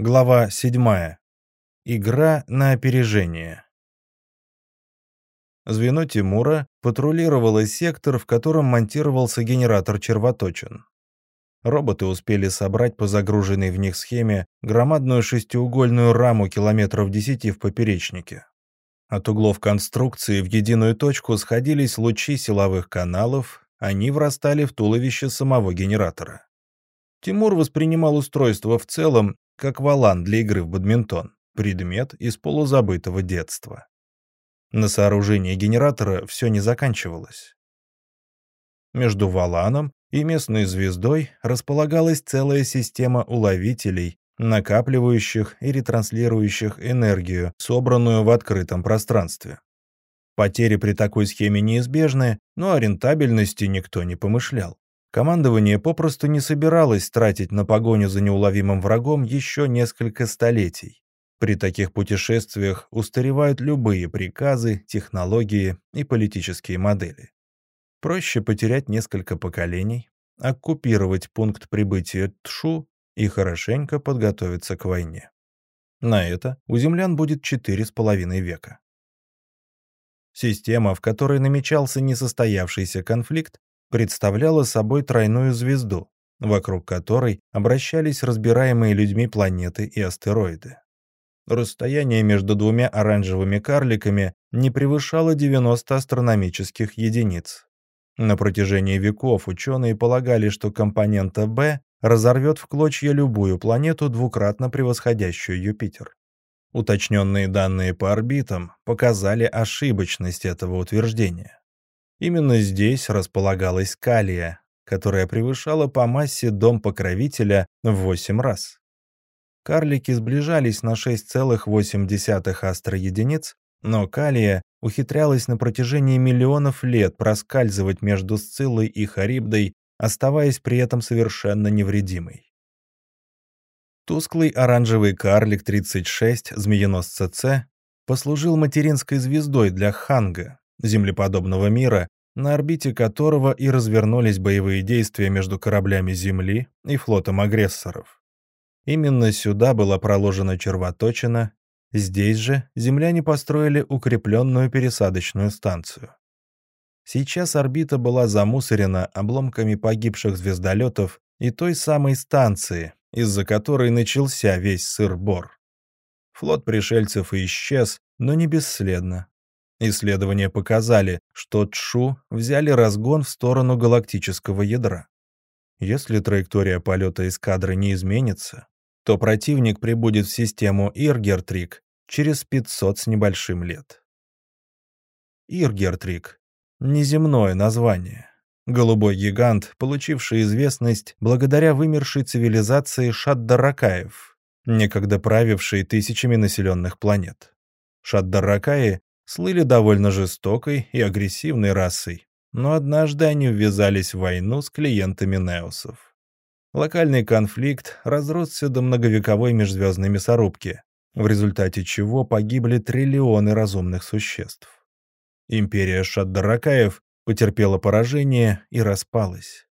Глава 7. Игра на опережение. Звено Тимура патрулировало сектор, в котором монтировался генератор червоточин. Роботы успели собрать по загруженной в них схеме громадную шестиугольную раму километров 10 в поперечнике. От углов конструкции в единую точку сходились лучи силовых каналов, они врастали в туловище самого генератора. Тимур воспринимал устройство в целом как валан для игры в бадминтон, предмет из полузабытого детства. На сооружении генератора все не заканчивалось. Между валаном и местной звездой располагалась целая система уловителей, накапливающих и ретранслирующих энергию, собранную в открытом пространстве. Потери при такой схеме неизбежны, но о рентабельности никто не помышлял. Командование попросту не собиралось тратить на погоню за неуловимым врагом еще несколько столетий. При таких путешествиях устаревают любые приказы, технологии и политические модели. Проще потерять несколько поколений, оккупировать пункт прибытия Тшу и хорошенько подготовиться к войне. На это у землян будет четыре с половиной века. Система, в которой намечался несостоявшийся конфликт, представляла собой тройную звезду, вокруг которой обращались разбираемые людьми планеты и астероиды. Расстояние между двумя оранжевыми карликами не превышало 90 астрономических единиц. На протяжении веков ученые полагали, что компонента Б разорвет в клочья любую планету, двукратно превосходящую Юпитер. Уточненные данные по орбитам показали ошибочность этого утверждения. Именно здесь располагалась Калия, которая превышала по массе дом покровителя в 8 раз. Карлики сближались на 6,8 астроединиц, но Калия ухитрялась на протяжении миллионов лет проскальзывать между Сциллой и Харибдой, оставаясь при этом совершенно невредимой. Тусклый оранжевый карлик 36 змееносца С послужил материнской звездой для Ханга, землеподобного мира, на орбите которого и развернулись боевые действия между кораблями Земли и флотом агрессоров. Именно сюда была проложена червоточина, здесь же земляне построили укрепленную пересадочную станцию. Сейчас орбита была замусорена обломками погибших звездолетов и той самой станции, из-за которой начался весь сыр-бор. Флот пришельцев исчез, но не бесследно. Исследования показали, что Тшу взяли разгон в сторону галактического ядра. Если траектория полета эскадры не изменится, то противник прибудет в систему Иргертрик через 500 с небольшим лет. Иргертрик — неземное название. Голубой гигант, получивший известность благодаря вымершей цивилизации Шаддаракаев, некогда правившей тысячами населенных планет. Шаддаракаи слыли довольно жестокой и агрессивной расой, но однажды они ввязались в войну с клиентами Неосов. Локальный конфликт разросся до многовековой межзвездной мясорубки, в результате чего погибли триллионы разумных существ. Империя Шаддаракаев потерпела поражение и распалась.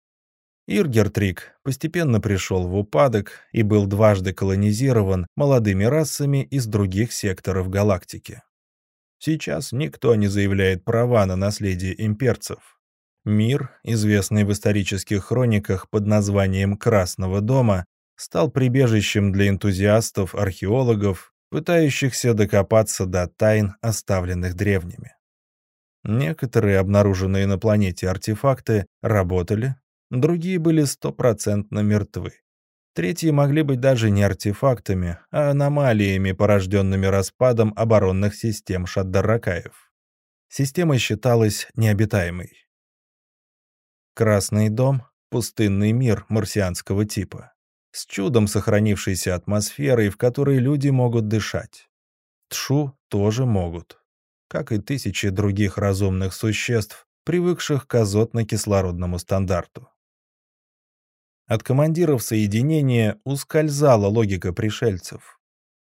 Иргертрик постепенно пришел в упадок и был дважды колонизирован молодыми расами из других секторов галактики. Сейчас никто не заявляет права на наследие имперцев. Мир, известный в исторических хрониках под названием «Красного дома», стал прибежищем для энтузиастов, археологов, пытающихся докопаться до тайн, оставленных древними. Некоторые обнаруженные на планете артефакты работали, другие были стопроцентно мертвы. Третьи могли быть даже не артефактами, а аномалиями, порожденными распадом оборонных систем Шаддаракаев. Система считалась необитаемой. Красный дом — пустынный мир марсианского типа, с чудом сохранившейся атмосферой, в которой люди могут дышать. Тшу тоже могут, как и тысячи других разумных существ, привыкших к азотно-кислородному стандарту. От командиров соединения ускользала логика пришельцев.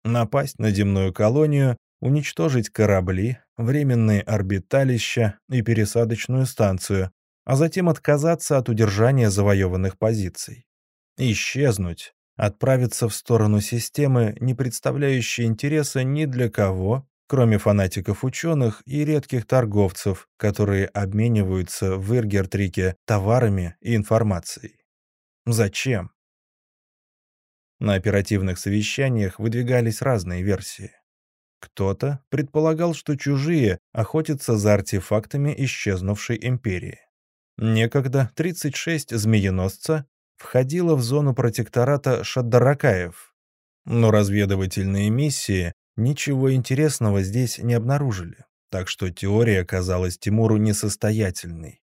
Напасть на земную колонию, уничтожить корабли, временные орбиталища и пересадочную станцию, а затем отказаться от удержания завоеванных позиций. Исчезнуть, отправиться в сторону системы, не представляющей интереса ни для кого, кроме фанатиков-ученых и редких торговцев, которые обмениваются в Иргертрике товарами и информацией. Зачем? На оперативных совещаниях выдвигались разные версии. Кто-то предполагал, что чужие охотятся за артефактами исчезнувшей империи. Некогда 36 змееносца входило в зону протектората Шаддаракаев, но разведывательные миссии ничего интересного здесь не обнаружили, так что теория казалась Тимуру несостоятельной.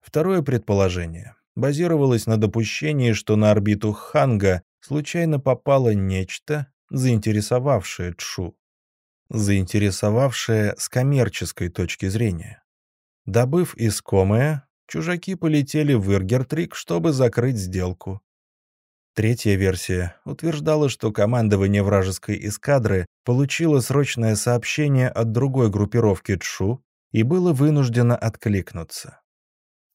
Второе предположение базировалось на допущении, что на орбиту Ханга случайно попало нечто, заинтересовавшее Чшу. Заинтересовавшее с коммерческой точки зрения. Добыв искомое, чужаки полетели в Иргертрик, чтобы закрыть сделку. Третья версия утверждала, что командование вражеской эскадры получило срочное сообщение от другой группировки Чшу и было вынуждено откликнуться.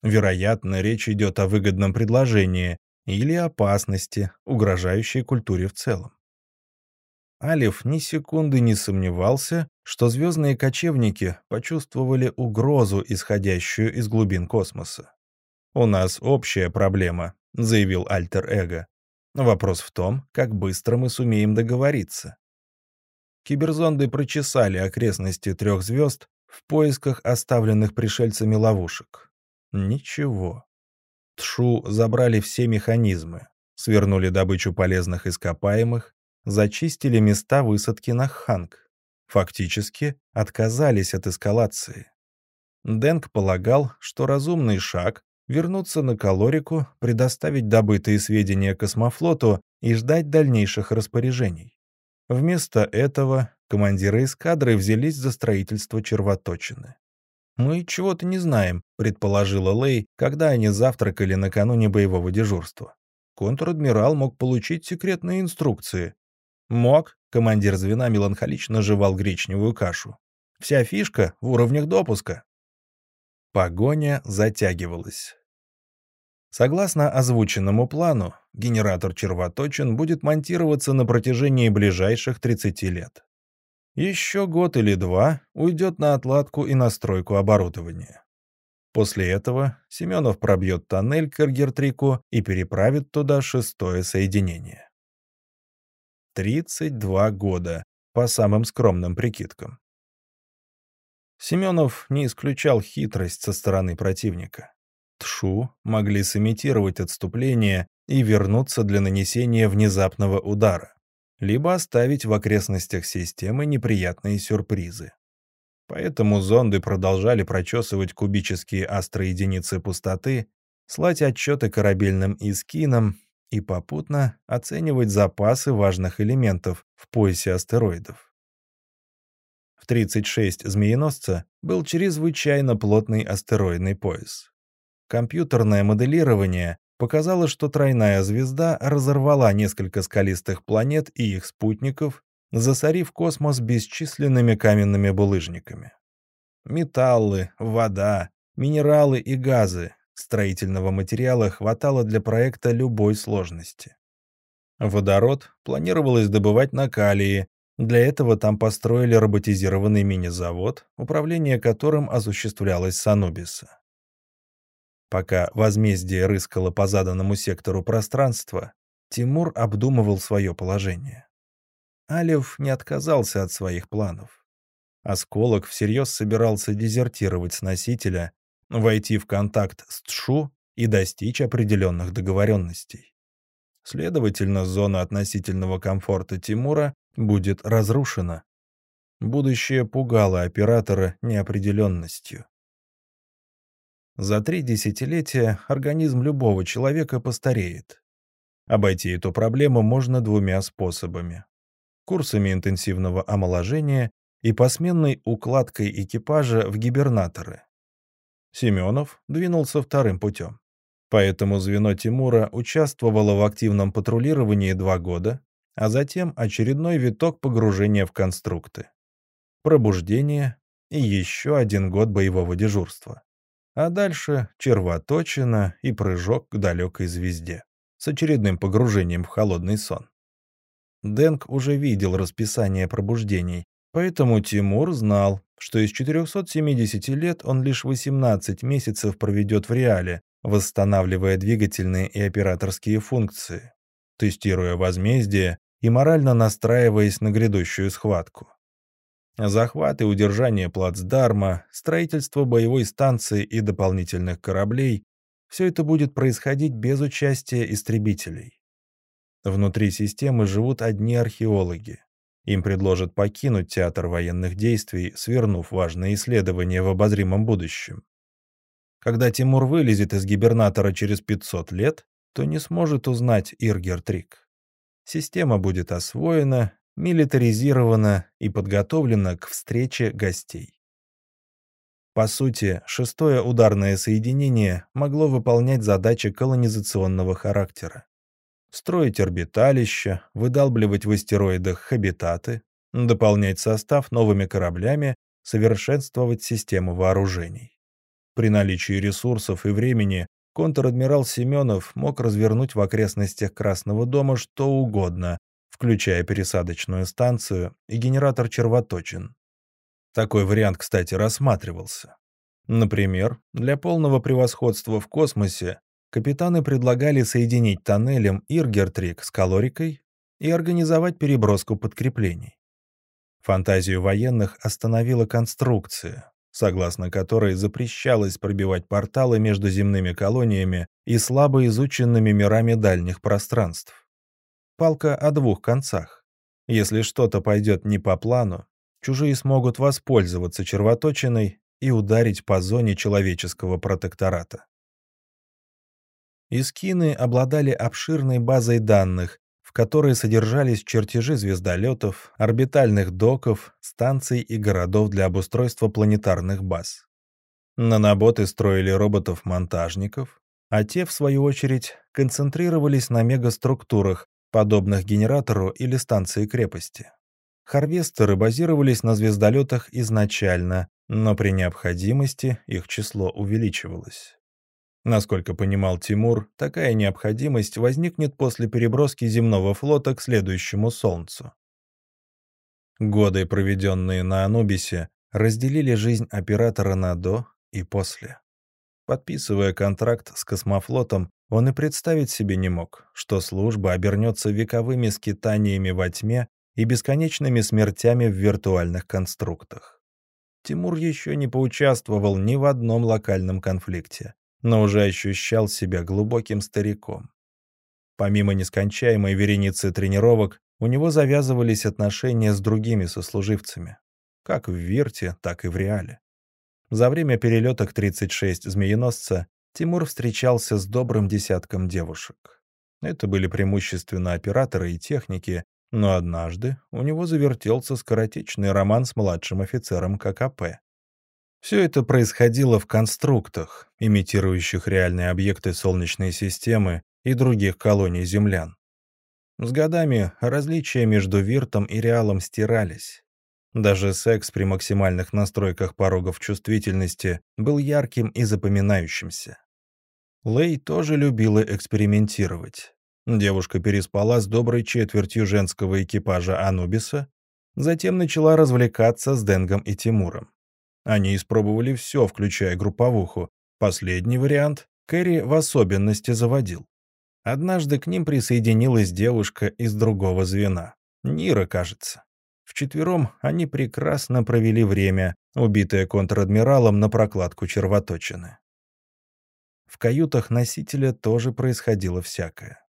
Вероятно, речь идет о выгодном предложении или опасности, угрожающей культуре в целом. Алиф ни секунды не сомневался, что звездные кочевники почувствовали угрозу, исходящую из глубин космоса. «У нас общая проблема», — заявил Альтер-Эго. Вопрос в том, как быстро мы сумеем договориться. Киберзонды прочесали окрестности трех звезд в поисках оставленных пришельцами ловушек. Ничего. Тшу забрали все механизмы, свернули добычу полезных ископаемых, зачистили места высадки на Ханг. Фактически отказались от эскалации. Дэнк полагал, что разумный шаг вернуться на Калорику, предоставить добытые сведения космофлоту и ждать дальнейших распоряжений. Вместо этого командиры эскадры взялись за строительство червоточины. «Мы чего-то не знаем», — предположила Лей, когда они завтракали накануне боевого дежурства. Контр-адмирал мог получить секретные инструкции. Мог, командир звена меланхолично жевал гречневую кашу. Вся фишка в уровнях допуска. Погоня затягивалась. Согласно озвученному плану, генератор червоточин будет монтироваться на протяжении ближайших 30 лет. Еще год или два уйдет на отладку и настройку оборудования. После этого Семенов пробьет тоннель к Эргертрику и переправит туда шестое соединение. 32 года, по самым скромным прикидкам. Семенов не исключал хитрость со стороны противника. Тшу могли сымитировать отступление и вернуться для нанесения внезапного удара, либо оставить в окрестностях системы неприятные сюрпризы. Поэтому зонды продолжали прочесывать кубические астроединицы пустоты, слать отчеты корабельным искинам и попутно оценивать запасы важных элементов в поясе астероидов. В 36 «Змееносца» был чрезвычайно плотный астероидный пояс. Компьютерное моделирование показало, что тройная звезда разорвала несколько скалистых планет и их спутников, засорив космос бесчисленными каменными булыжниками. Металлы, вода, минералы и газы строительного материала хватало для проекта любой сложности. Водород планировалось добывать на Калии, для этого там построили роботизированный мини-завод, управление которым осуществлялось с Анубиса. Пока возмездие рыскало по заданному сектору пространства, Тимур обдумывал свое положение. Алев не отказался от своих планов. Осколок всерьез собирался дезертировать с носителя, войти в контакт с Тшу и достичь определенных договоренностей. Следовательно, зона относительного комфорта Тимура будет разрушена. Будущее пугало оператора неопределенностью. За три десятилетия организм любого человека постареет. Обойти эту проблему можно двумя способами. Курсами интенсивного омоложения и посменной укладкой экипажа в гибернаторы. Семенов двинулся вторым путем. Поэтому звено Тимура участвовало в активном патрулировании два года, а затем очередной виток погружения в конструкты. Пробуждение и еще один год боевого дежурства а дальше червоточина и прыжок к далекой звезде. с очередным погружением в холодный сон. Дэнк уже видел расписание пробуждений, поэтому Тимур знал, что из 470 лет он лишь 18 месяцев проведет в реале, восстанавливая двигательные и операторские функции, тестируя возмездие и морально настраиваясь на грядущую схватку. Захват и удержание плацдарма, строительство боевой станции и дополнительных кораблей – все это будет происходить без участия истребителей. Внутри системы живут одни археологи. Им предложат покинуть театр военных действий, свернув важные исследования в обозримом будущем. Когда Тимур вылезет из гибернатора через 500 лет, то не сможет узнать Иргер-Трик. Система будет освоена, милитаризирована и подготовлена к встрече гостей. По сути, шестое ударное соединение могло выполнять задачи колонизационного характера. Строить орбиталища, выдалбливать в астероидах хабитаты, дополнять состав новыми кораблями, совершенствовать систему вооружений. При наличии ресурсов и времени контр-адмирал Семенов мог развернуть в окрестностях Красного дома что угодно, включая пересадочную станцию и генератор червоточин. Такой вариант, кстати, рассматривался. Например, для полного превосходства в космосе капитаны предлагали соединить тоннелем Иргертрик с Калорикой и организовать переброску подкреплений. Фантазию военных остановила конструкция, согласно которой запрещалось пробивать порталы между земными колониями и слабо изученными мирами дальних пространств. Палка о двух концах. Если что-то пойдет не по плану, чужие смогут воспользоваться червоточиной и ударить по зоне человеческого протектората. Искины обладали обширной базой данных, в которой содержались чертежи звездолетов, орбитальных доков, станций и городов для обустройства планетарных баз. Наноботы строили роботов-монтажников, а те, в свою очередь, концентрировались на мегаструктурах, подобных генератору или станции крепости. Харвестеры базировались на звездолетах изначально, но при необходимости их число увеличивалось. Насколько понимал Тимур, такая необходимость возникнет после переброски земного флота к следующему Солнцу. Годы, проведенные на Анубисе, разделили жизнь оператора на «до» и «после». Подписывая контракт с космофлотом, он и представить себе не мог, что служба обернется вековыми скитаниями во тьме и бесконечными смертями в виртуальных конструктах. Тимур еще не поучаствовал ни в одном локальном конфликте, но уже ощущал себя глубоким стариком. Помимо нескончаемой вереницы тренировок, у него завязывались отношения с другими сослуживцами, как в Вирте, так и в Реале. За время перелета к 36 «Змееносца» Тимур встречался с добрым десятком девушек. Это были преимущественно операторы и техники, но однажды у него завертелся скоротечный роман с младшим офицером ККП. Все это происходило в конструктах, имитирующих реальные объекты Солнечной системы и других колоний землян. С годами различия между Виртом и Реалом стирались. Даже секс при максимальных настройках порогов чувствительности был ярким и запоминающимся. Лэй тоже любила экспериментировать. Девушка переспала с доброй четвертью женского экипажа Анубиса, затем начала развлекаться с Денгом и Тимуром. Они испробовали все, включая групповуху. Последний вариант Кэрри в особенности заводил. Однажды к ним присоединилась девушка из другого звена. Нира, кажется. Вчетвером они прекрасно провели время, убитые контр-адмиралом на прокладку червоточины. В каютах носителя тоже происходило всякое.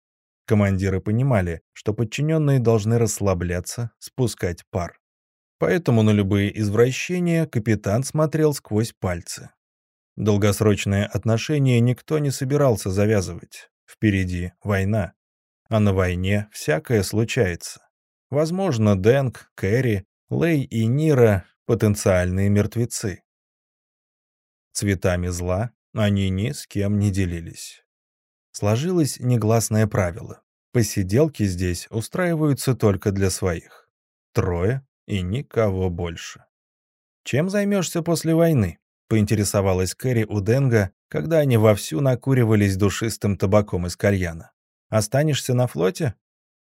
Командиры понимали, что подчиненные должны расслабляться, спускать пар. Поэтому на любые извращения капитан смотрел сквозь пальцы. Долгосрочные отношения никто не собирался завязывать. Впереди война. А на войне всякое случается. Возможно, Дэнк, Кэрри, Лэй и Нира — потенциальные мертвецы. Цветами зла они ни с кем не делились. Сложилось негласное правило. Посиделки здесь устраиваются только для своих. Трое и никого больше. «Чем займешься после войны?» — поинтересовалась Кэрри у Денга, когда они вовсю накуривались душистым табаком из кальяна. Останешься на флоте?»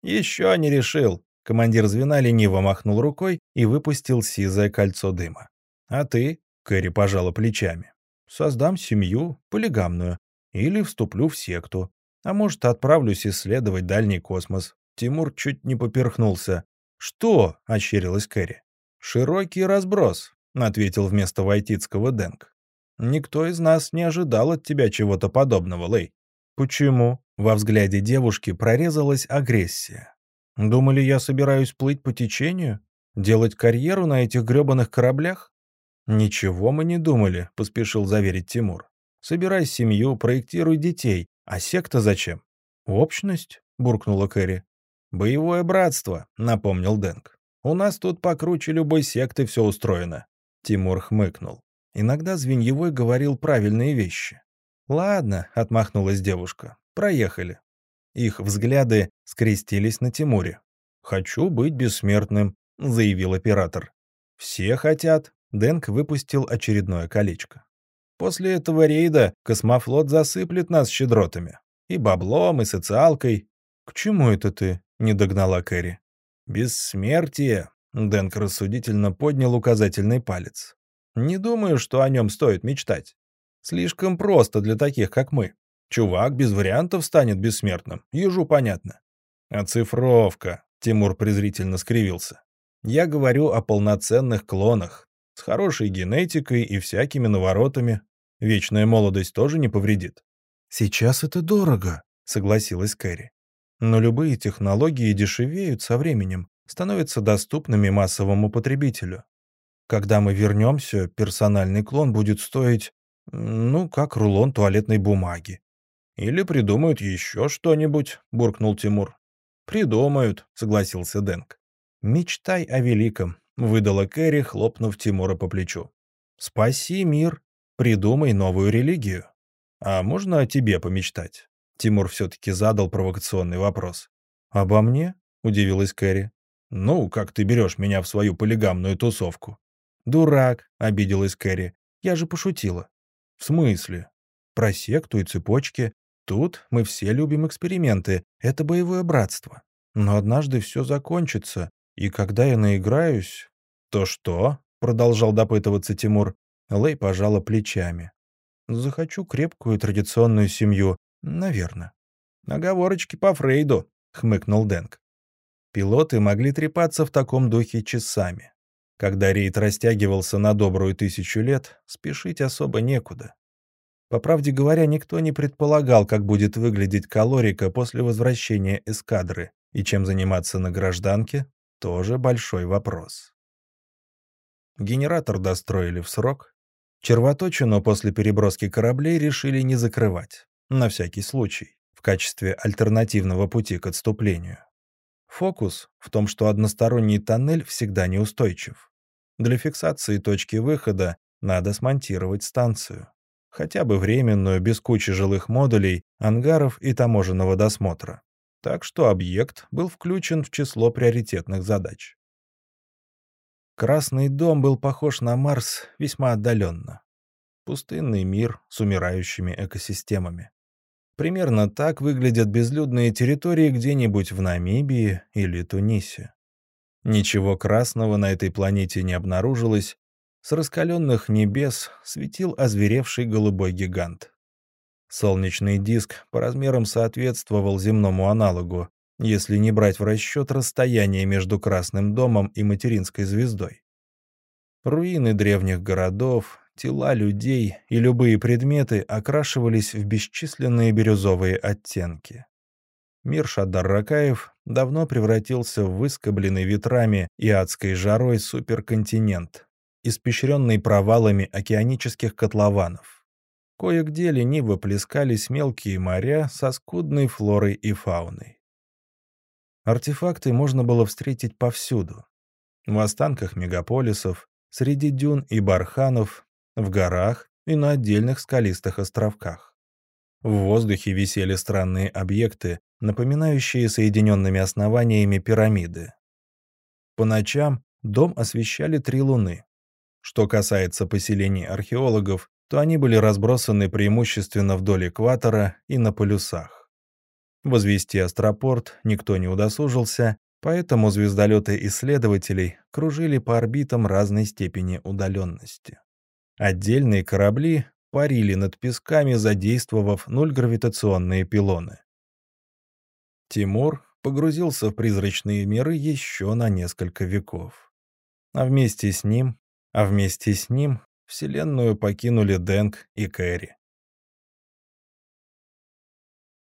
«Еще не решил». Командир звена лениво махнул рукой и выпустил сизое кольцо дыма. «А ты?» — Кэрри пожала плечами. «Создам семью, полигамную. Или вступлю в секту. А может, отправлюсь исследовать дальний космос». Тимур чуть не поперхнулся. «Что?» — ощерилась Кэрри. «Широкий разброс», — ответил вместо Войтицкого Дэнк. «Никто из нас не ожидал от тебя чего-то подобного, Лэй». «Почему?» — во взгляде девушки прорезалась агрессия. «Думали, я собираюсь плыть по течению? Делать карьеру на этих грёбаных кораблях?» «Ничего мы не думали», — поспешил заверить Тимур. «Собирай семью, проектируй детей. А секта зачем?» «Общность?» — буркнула Кэрри. «Боевое братство», — напомнил Дэнк. «У нас тут покруче любой секты все устроено». Тимур хмыкнул. Иногда Звеньевой говорил правильные вещи. «Ладно», — отмахнулась девушка, — «проехали». Их взгляды скрестились на Тимуре. «Хочу быть бессмертным», — заявил оператор. «Все хотят». Дэнк выпустил очередное колечко. «После этого рейда космофлот засыплет нас щедротами. И баблом, и социалкой». «К чему это ты?» — не догнала Кэрри. «Бессмертие», — Дэнк рассудительно поднял указательный палец. «Не думаю, что о нем стоит мечтать. Слишком просто для таких, как мы. Чувак без вариантов станет бессмертным, ежу понятно». «Оцифровка», — Тимур презрительно скривился. «Я говорю о полноценных клонах, с хорошей генетикой и всякими наворотами. Вечная молодость тоже не повредит». «Сейчас это дорого», — согласилась Кэрри. Но любые технологии дешевеют со временем, становятся доступными массовому потребителю. Когда мы вернемся, персональный клон будет стоить, ну, как рулон туалетной бумаги. «Или придумают еще что-нибудь», — буркнул Тимур. «Придумают», — согласился Дэнк. «Мечтай о великом», — выдала Кэрри, хлопнув Тимура по плечу. «Спаси мир, придумай новую религию. А можно о тебе помечтать?» Тимур все-таки задал провокационный вопрос. «Обо мне?» — удивилась Кэрри. «Ну, как ты берешь меня в свою полигамную тусовку?» «Дурак», — обиделась Кэрри. «Я же пошутила». «В смысле?» «Про секту и цепочки. Тут мы все любим эксперименты. Это боевое братство. Но однажды все закончится, и когда я наиграюсь...» «То что?» — продолжал допытываться Тимур. Лэй пожала плечами. «Захочу крепкую традиционную семью, Наверное. Оговорочки по Фрейду, хмыкнул Дэнк. Пилоты могли трепаться в таком духе часами. Когда рейд растягивался на добрую тысячу лет, спешить особо некуда. По правде говоря, никто не предполагал, как будет выглядеть калорика после возвращения эскадры, и чем заниматься на гражданке – тоже большой вопрос. Генератор достроили в срок. Червоточину после переброски кораблей решили не закрывать на всякий случай, в качестве альтернативного пути к отступлению. Фокус в том, что односторонний тоннель всегда неустойчив. Для фиксации точки выхода надо смонтировать станцию. Хотя бы временную, без кучи жилых модулей, ангаров и таможенного досмотра. Так что объект был включен в число приоритетных задач. Красный дом был похож на Марс весьма отдаленно. Пустынный мир с умирающими экосистемами. Примерно так выглядят безлюдные территории где-нибудь в Намибии или Тунисе. Ничего красного на этой планете не обнаружилось. С раскаленных небес светил озверевший голубой гигант. Солнечный диск по размерам соответствовал земному аналогу, если не брать в расчет расстояние между Красным домом и материнской звездой. Руины древних городов, тела людей и любые предметы окрашивались в бесчисленные бирюзовые оттенки. Мир Шадар-Ракаев давно превратился в выскобленный ветрами и адской жарой суперконтинент, испещренный провалами океанических котлованов. Кое-где лениво плескались мелкие моря со скудной флорой и фауной. Артефакты можно было встретить повсюду. В останках мегаполисов, среди дюн и барханов, в горах и на отдельных скалистых островках. В воздухе висели странные объекты, напоминающие соединенными основаниями пирамиды. По ночам дом освещали три луны. Что касается поселений археологов, то они были разбросаны преимущественно вдоль экватора и на полюсах. Возвести астропорт никто не удосужился, поэтому звездолеты исследователей кружили по орбитам разной степени удаленности. Отдельные корабли парили над песками, задействовав нульгравитационные пилоны. Тимур погрузился в призрачные миры еще на несколько веков. А вместе с ним, а вместе с ним Вселенную покинули Дэнк и Кэрри.